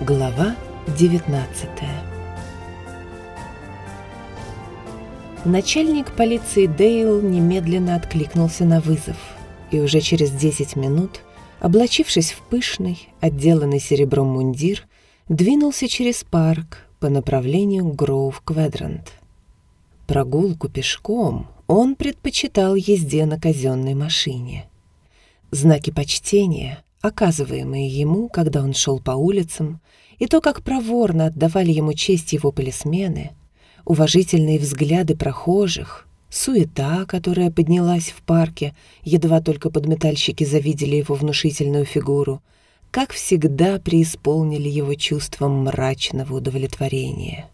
Глава 19 Начальник полиции Дейл немедленно откликнулся на вызов, и уже через 10 минут, облачившись в пышный, отделанный серебром мундир, двинулся через парк по направлению Гроув-Квадрант. Прогулку пешком он предпочитал езде на казенной машине. Знаки почтения, оказываемые ему, когда он шел по улицам, и то, как проворно отдавали ему честь его полисмены, уважительные взгляды прохожих, суета, которая поднялась в парке, едва только подметальщики завидели его внушительную фигуру, как всегда преисполнили его чувством мрачного удовлетворения.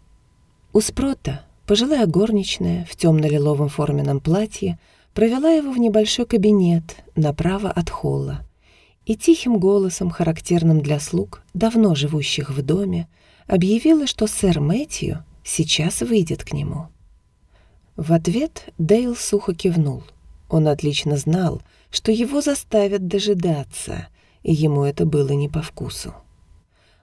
У Спрота пожилая горничная в темно-лиловом форменном платье провела его в небольшой кабинет направо от холла, и тихим голосом, характерным для слуг, давно живущих в доме, объявила, что сэр Мэтью сейчас выйдет к нему. В ответ Дейл сухо кивнул. Он отлично знал, что его заставят дожидаться, и ему это было не по вкусу.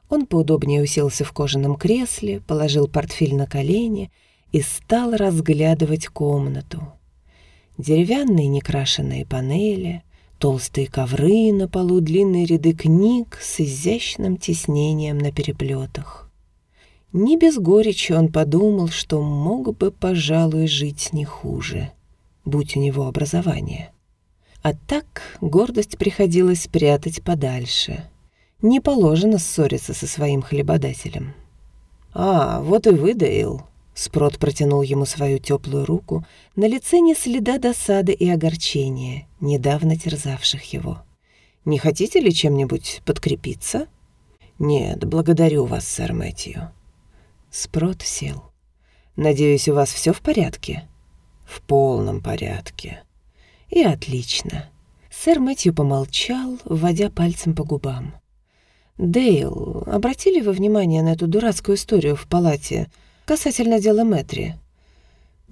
Он поудобнее уселся в кожаном кресле, положил портфель на колени и стал разглядывать комнату. Деревянные некрашенные панели, Толстые ковры на полу, длинные ряды книг с изящным тиснением на переплетах. Не без горечи он подумал, что мог бы, пожалуй, жить не хуже, будь у него образование. А так гордость приходилось спрятать подальше. Не положено ссориться со своим хлебодателем. «А, вот и вы, Дейл», Спрот протянул ему свою теплую руку, на лице не следа досады и огорчения, недавно терзавших его. «Не хотите ли чем-нибудь подкрепиться?» «Нет, благодарю вас, сэр Мэтью». Спрот сел. «Надеюсь, у вас все в порядке?» «В полном порядке». «И отлично». Сэр Мэтью помолчал, вводя пальцем по губам. «Дейл, обратили вы внимание на эту дурацкую историю в палате?» Касательно дела Мэтри.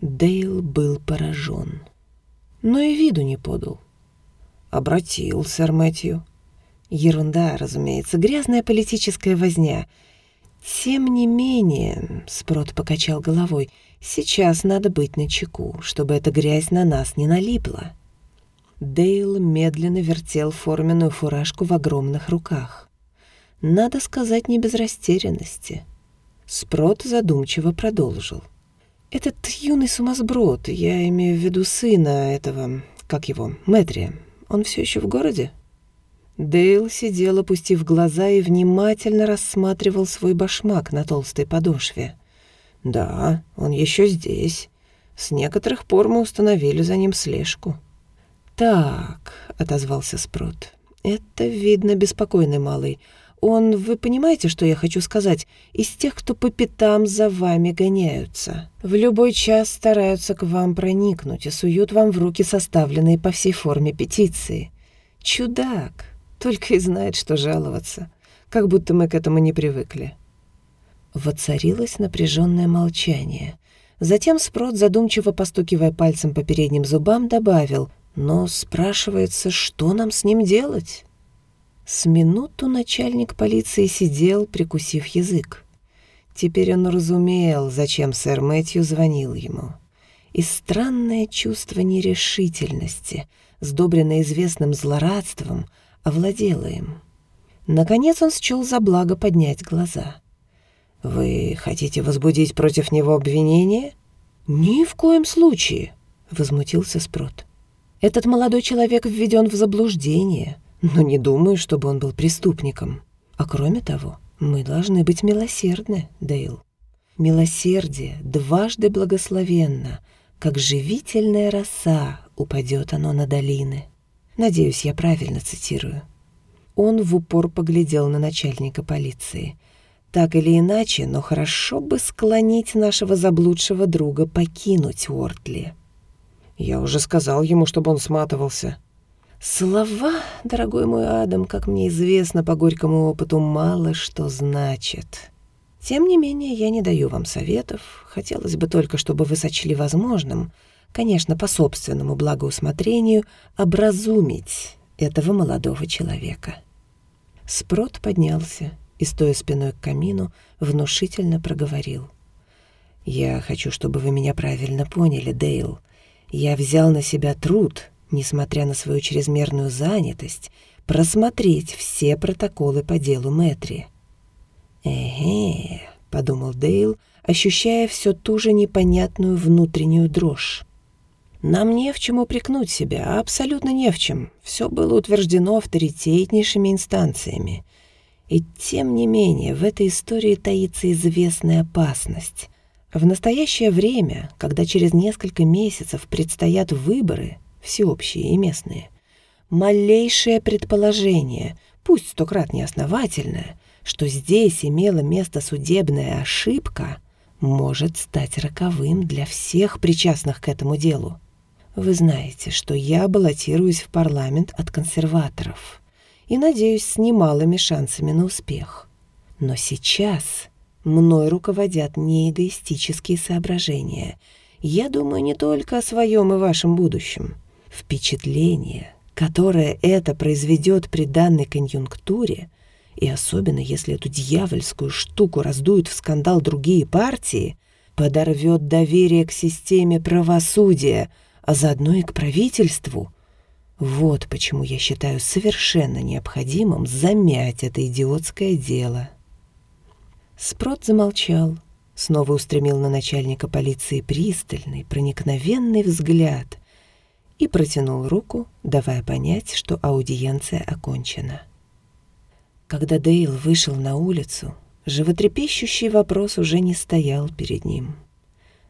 Дейл был поражен, но и виду не подал. Обратил, сэр Мэтью. Ерунда, разумеется, грязная политическая возня. Тем не менее, Спрот покачал головой, сейчас надо быть начеку, чтобы эта грязь на нас не налипла. Дейл медленно вертел форменную фуражку в огромных руках. Надо сказать, не без растерянности — Спрот задумчиво продолжил. «Этот юный сумасброд, я имею в виду сына этого, как его, Мэтри, он все еще в городе?» Дейл сидел, опустив глаза, и внимательно рассматривал свой башмак на толстой подошве. «Да, он еще здесь. С некоторых пор мы установили за ним слежку». «Так», — отозвался Спрот, — «это, видно, беспокойный малый. Он, вы понимаете, что я хочу сказать, из тех, кто по пятам за вами гоняются. В любой час стараются к вам проникнуть и суют вам в руки составленные по всей форме петиции. Чудак, только и знает, что жаловаться. Как будто мы к этому не привыкли. Воцарилось напряженное молчание. Затем Спрот, задумчиво постукивая пальцем по передним зубам, добавил, «Но спрашивается, что нам с ним делать?» С минуту начальник полиции сидел, прикусив язык. Теперь он разумел, зачем сэр Мэтью звонил ему. И странное чувство нерешительности, сдобренное известным злорадством, овладело им. Наконец он счел за благо поднять глаза. «Вы хотите возбудить против него обвинение?» «Ни в коем случае», — возмутился Спрот. «Этот молодой человек введен в заблуждение но не думаю, чтобы он был преступником. А кроме того, мы должны быть милосердны, Дейл. Милосердие дважды благословенно, как живительная роса упадет оно на долины. Надеюсь, я правильно цитирую. Он в упор поглядел на начальника полиции. Так или иначе, но хорошо бы склонить нашего заблудшего друга покинуть Уортли. Я уже сказал ему, чтобы он сматывался, Слова, дорогой мой Адам, как мне известно по горькому опыту, мало что значит. Тем не менее, я не даю вам советов. Хотелось бы только, чтобы вы сочли возможным, конечно, по собственному благоусмотрению, образумить этого молодого человека. Спрот поднялся и, стоя спиной к камину, внушительно проговорил. «Я хочу, чтобы вы меня правильно поняли, Дейл. Я взял на себя труд, несмотря на свою чрезмерную занятость, просмотреть все протоколы по делу Мэтри». «Эге», — подумал Дейл, ощущая все ту же непонятную внутреннюю дрожь. Нам не в чем упрекнуть себя, абсолютно не в чем. Все было утверждено авторитетнейшими инстанциями. И тем не менее, в этой истории таится известная опасность. В настоящее время, когда через несколько месяцев предстоят выборы, всеобщие и местные, малейшее предположение, пусть сто крат неосновательное, что здесь имела место судебная ошибка, может стать роковым для всех причастных к этому делу. Вы знаете, что я баллотируюсь в парламент от консерваторов и, надеюсь, с немалыми шансами на успех. Но сейчас мной руководят не эгоистические соображения. Я думаю не только о своем и вашем будущем. Впечатление, которое это произведет при данной конъюнктуре, и особенно если эту дьявольскую штуку раздуют в скандал другие партии, подорвет доверие к системе правосудия — а заодно и к правительству. Вот почему я считаю совершенно необходимым замять это идиотское дело. Спрот замолчал, снова устремил на начальника полиции пристальный, проникновенный взгляд и протянул руку, давая понять, что аудиенция окончена. Когда Дейл вышел на улицу, животрепещущий вопрос уже не стоял перед ним —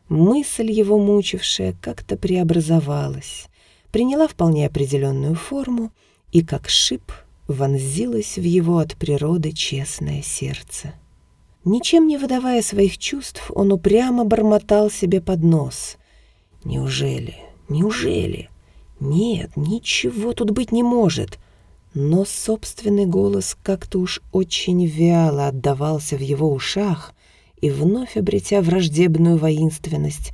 Мысль его мучившая как-то преобразовалась, приняла вполне определенную форму и, как шип, вонзилась в его от природы честное сердце. Ничем не выдавая своих чувств, он упрямо бормотал себе под нос. «Неужели? Неужели? Нет, ничего тут быть не может!» Но собственный голос как-то уж очень вяло отдавался в его ушах, и вновь обретя враждебную воинственность,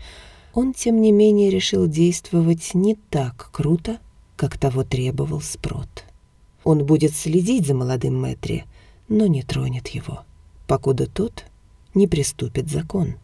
он, тем не менее, решил действовать не так круто, как того требовал Спрот. Он будет следить за молодым Мэтри, но не тронет его, покуда тот не приступит закон.